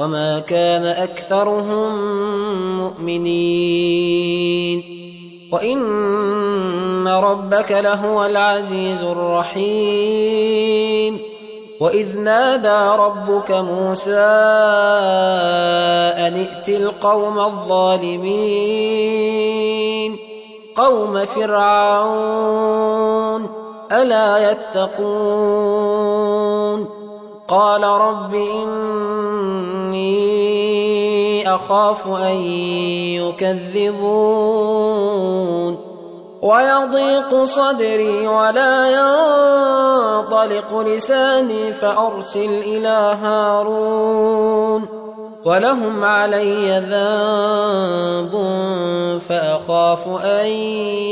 وما كان اكثرهم مؤمنين وان ربك لهو العزيز الرحيم واذ نادى ربك موسى ان ائت القوم الظالمين قوم فرعون الا يتقون قال رب إني أخاف أن يكذبون ويضيق صدري ولا ينطلق لساني فأرسل إلى هارون ولهم علي ذنب فأخاف أن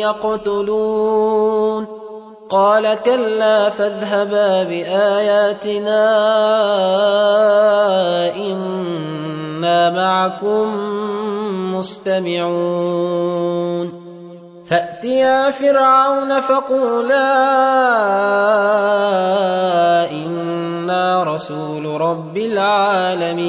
يقتلون قال كلا فاذهبا بآياتنا إنا معكم مستمعون. فأتيا فرعون فقولا إنا رسول رب العالمين.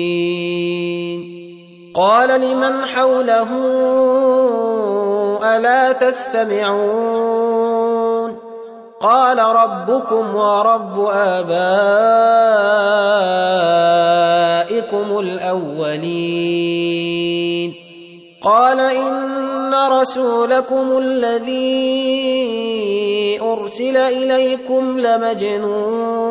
قال لمن حوله ألا تستمعون؟ قال ربكم ورب آبائكم الأولين. قال إن رسولكم الذي أرسل إليكم لمجنون.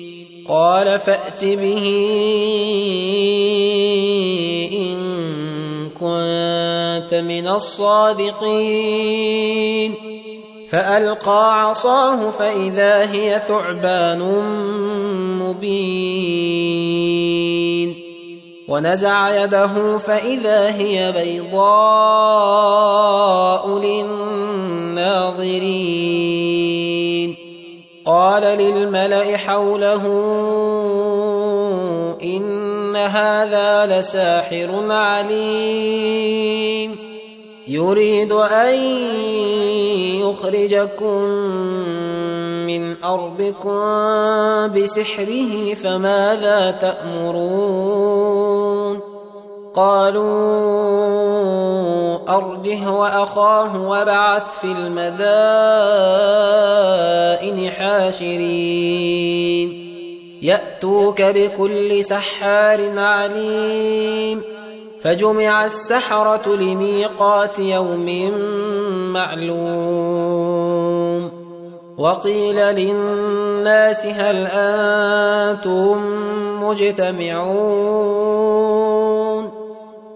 قال فأت به إن كنت من الصادقين. فألقى عصاه فإذا هي ثعبان مبين. ونزع يده فإذا هي بيضاء للناظرين. قال للملأ حوله إن هذا لساحر عليم. يريد أن يخرجكم من أرضكم بسحره فماذا تأمرون؟ قالوا أرجه وأخاه وابعث في المدائن حاشرين. يأتوك بكل سحار عليم. فجمع السحرة لميقات يوم معلوم. وقيل للناس هل أنتم مجتمعون؟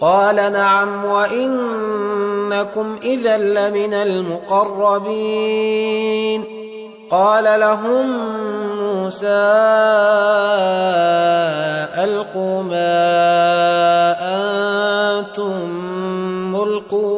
قال نعم وإنكم إذا لمن المقربين. قال لهم موسى ألقوا ما أنتم ملقون.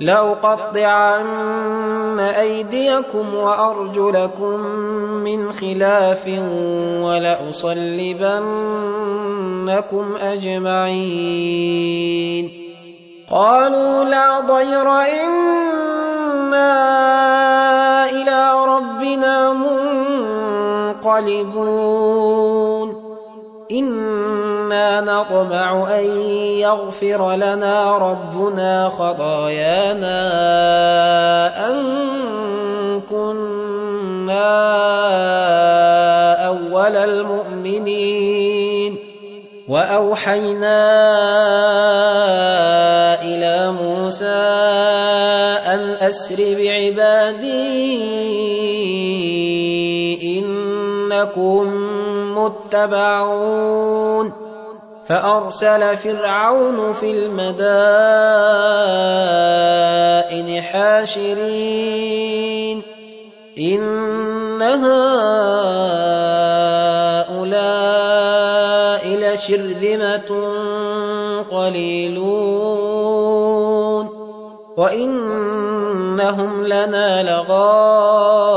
لأقطعن أيديكم وأرجلكم من خلاف ولأصلبنكم أجمعين. قالوا لا ضير إنا إلى ربنا منقلبون. إنا نطمع أن يغفر لنا ربنا خطايانا أن كنا أول المؤمنين وأوحينا إلى موسى أن أسر بعبادي إنكم متبعون فأرسل فرعون في المدائن حاشرين. إن هؤلاء لشرذمة قليلون. وإنهم لنا لغائظون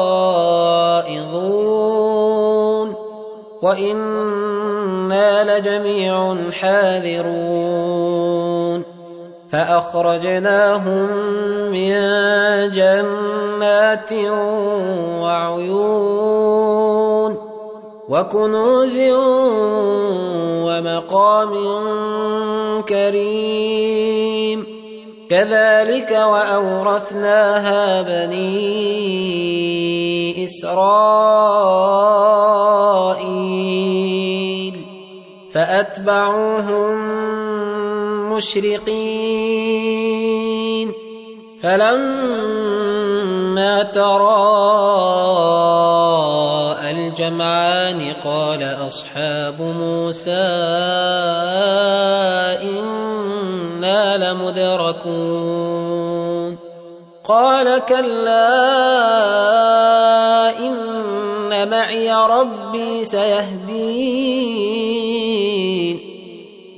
وإنا لجميع حاذرون فأخرجناهم من جنات وعيون وكنوز ومقام كريم كذلك وأورثناها بني إسرائيل فأتبعوهم مشرقين. فلما تراءى الجمعان قال أصحاب موسى إنا لمدركون. قال كلا إن معي ربي سيهدين.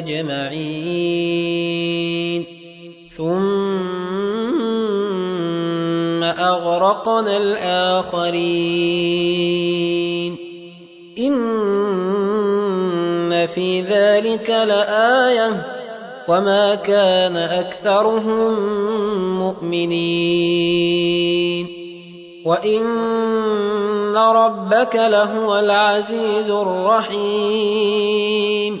أجمعين. ثم أغرقنا الآخرين. إن في ذلك لآية. وما كان أكثرهم مؤمنين. وإن ربك لهو العزيز الرحيم.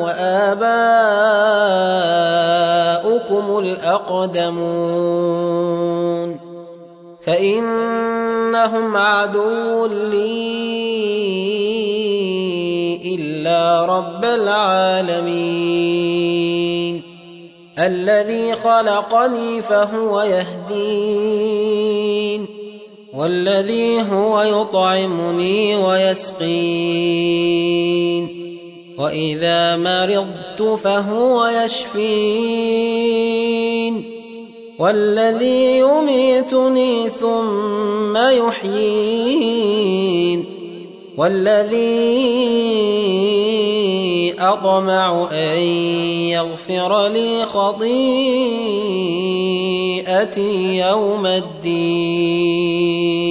وآباؤكم الأقدمون فإنهم عدو لي إلا رب العالمين الذي خلقني فهو يهدين والذي هو يطعمني ويسقين واذا مرضت فهو يشفين والذي يميتني ثم يحيين والذي اطمع ان يغفر لي خطيئتي يوم الدين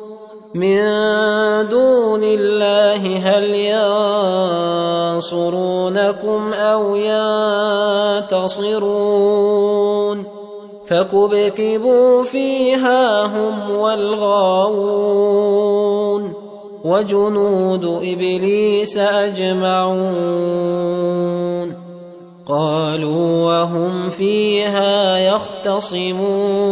من دون الله هل ينصرونكم أو ينتصرون فكبكبوا فيها هم والغاوون وجنود إبليس أجمعون قالوا وهم فيها يختصمون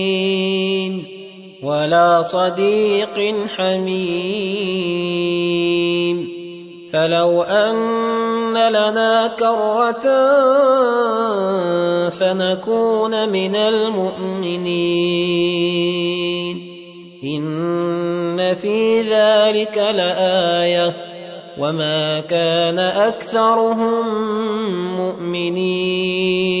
ولا صديق حميم. فلو أن لنا كرة فنكون من المؤمنين. إن في ذلك لآية. وما كان أكثرهم مؤمنين.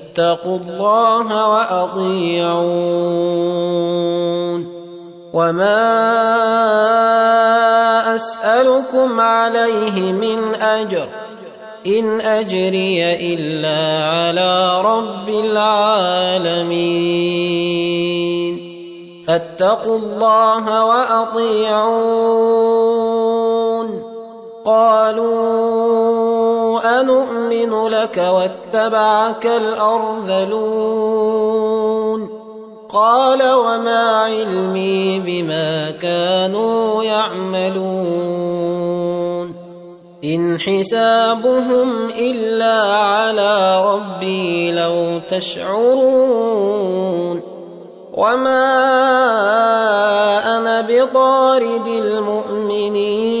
فاتقوا الله وأطيعون. وما أسألكم عليه من أجر. إن أجري إلا على رب العالمين. فاتقوا الله وأطيعون. قالوا أنؤمن لك واتبعك الأرذلون. قال وما علمي بما كانوا يعملون. إن حسابهم إلا على ربي لو تشعرون. وما أنا بطارد المؤمنين.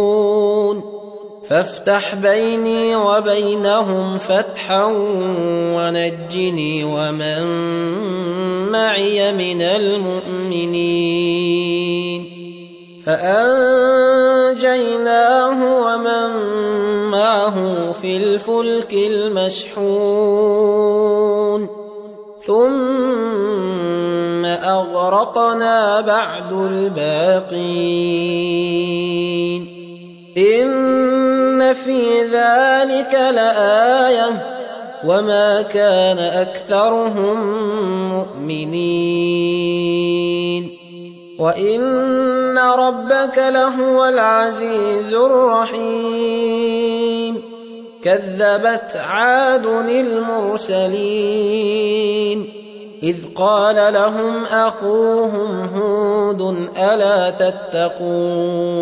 فافتح بيني وبينهم فتحا ونجني ومن معي من المؤمنين. فأنجيناه ومن معه في الفلك المشحون. ثم أغرقنا بعد الباقين. في ذلك لآية وما كان أكثرهم مؤمنين وإن ربك لهو العزيز الرحيم كذبت عاد المرسلين إذ قال لهم أخوهم هود ألا تتقون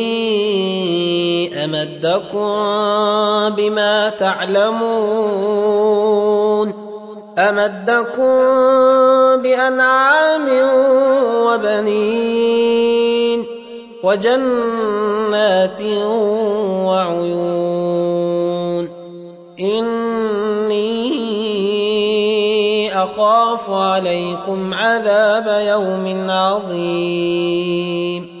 أمدكم بما تعلمون أمدكم بأنعام وبنين وجنات وعيون إني أخاف عليكم عذاب يوم عظيم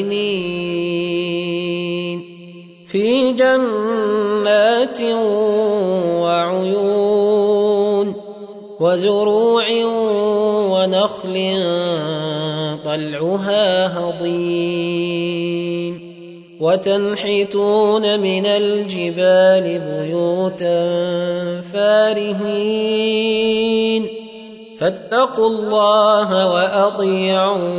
آمنين في جنات وعيون وزروع ونخل طلعها هضيم وتنحتون من الجبال بيوتا فارهين فاتقوا الله وأطيعون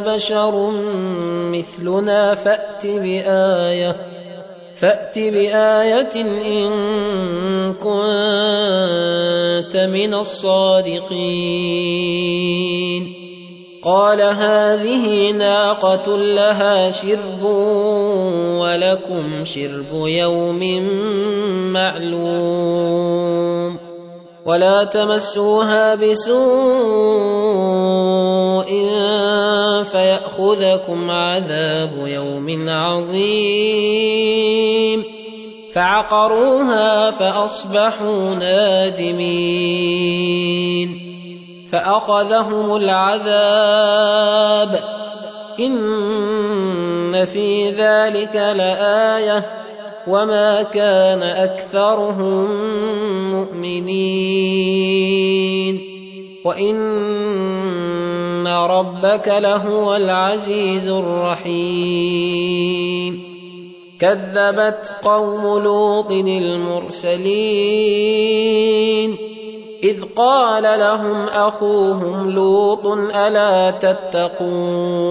بشر مثلنا فأت بآية فأت بآية إن كنت من الصادقين. قال هذه ناقة لها شرب ولكم شرب يوم معلوم. ولا تمسوها بسوء فيأخذكم عذاب يوم عظيم. فعقروها فأصبحوا نادمين. فأخذهم العذاب. إن في ذلك لآية. وما كان اكثرهم مؤمنين وان ربك لهو العزيز الرحيم كذبت قوم لوط المرسلين اذ قال لهم اخوهم لوط الا تتقون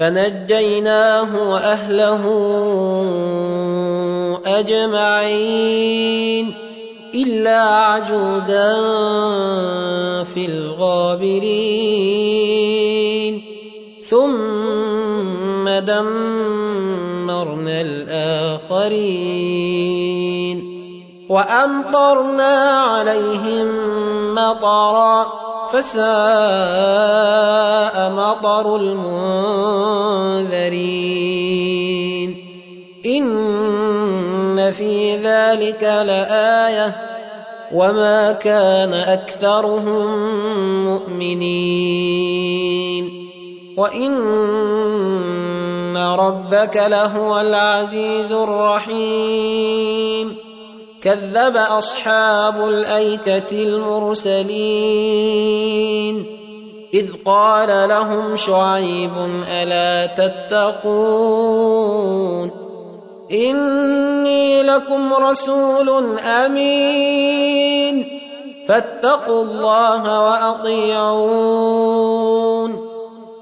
فنجيناه وأهله أجمعين إلا عجوزا في الغابرين. ثم دمرنا الآخرين. وأمطرنا عليهم مطرا فساء مطر المنذرين. إن في ذلك لآية. وما كان أكثرهم مؤمنين. وإن ربك لهو العزيز الرحيم. كذب أصحاب الأيكة المرسلين. إذ قال لهم شعيب ألا تتقون؟ إني لكم رسول أمين. فاتقوا الله وأطيعون.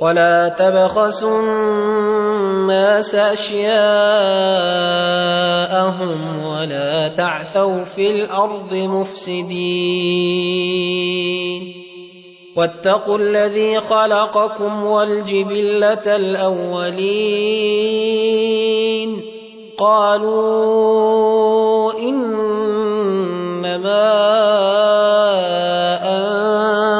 ولا تبخسوا الناس اشياءهم ولا تعثوا في الأرض مفسدين واتقوا الذي خلقكم والجبله الاولين قالوا انما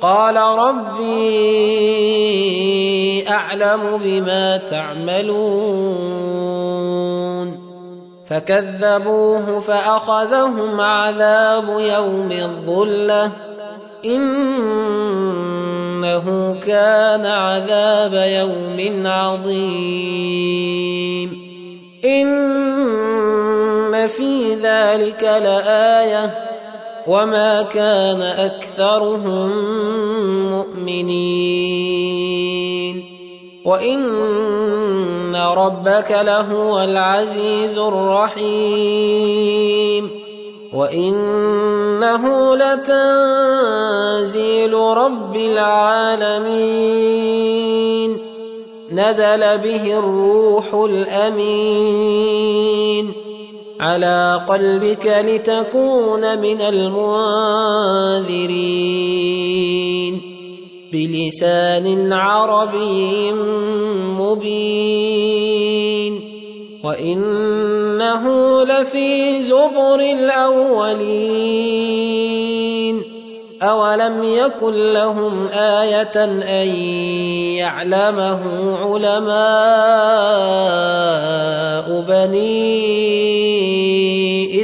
قال ربي أعلم بما تعملون. فكذبوه فأخذهم عذاب يوم الظلة. إنه كان عذاب يوم عظيم. إن في ذلك لآية. وما كان اكثرهم مؤمنين وان ربك لهو العزيز الرحيم وانه لتنزيل رب العالمين نزل به الروح الامين على قلبك لتكون من المنذرين. بلسان عربي مبين. وإنه لفي زبر الأولين. أولم يكن لهم آية أن يعلمه علماء بني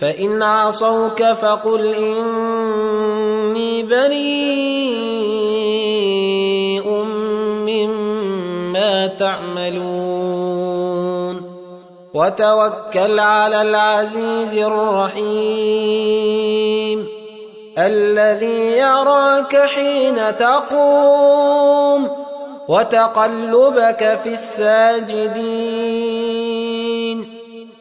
فإن عصوك فقل إني بريء مما تعملون. وتوكل على العزيز الرحيم. الذي يراك حين تقوم. وتقلبك في الساجدين.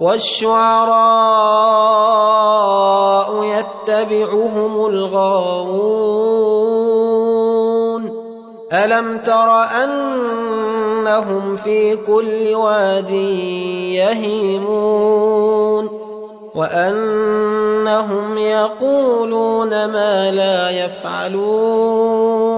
والشعراء يتبعهم الغاوون. ألم تر أنهم في كل واد يهيمون؟ وأنهم يقولون ما لا يفعلون.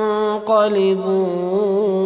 ينقلبون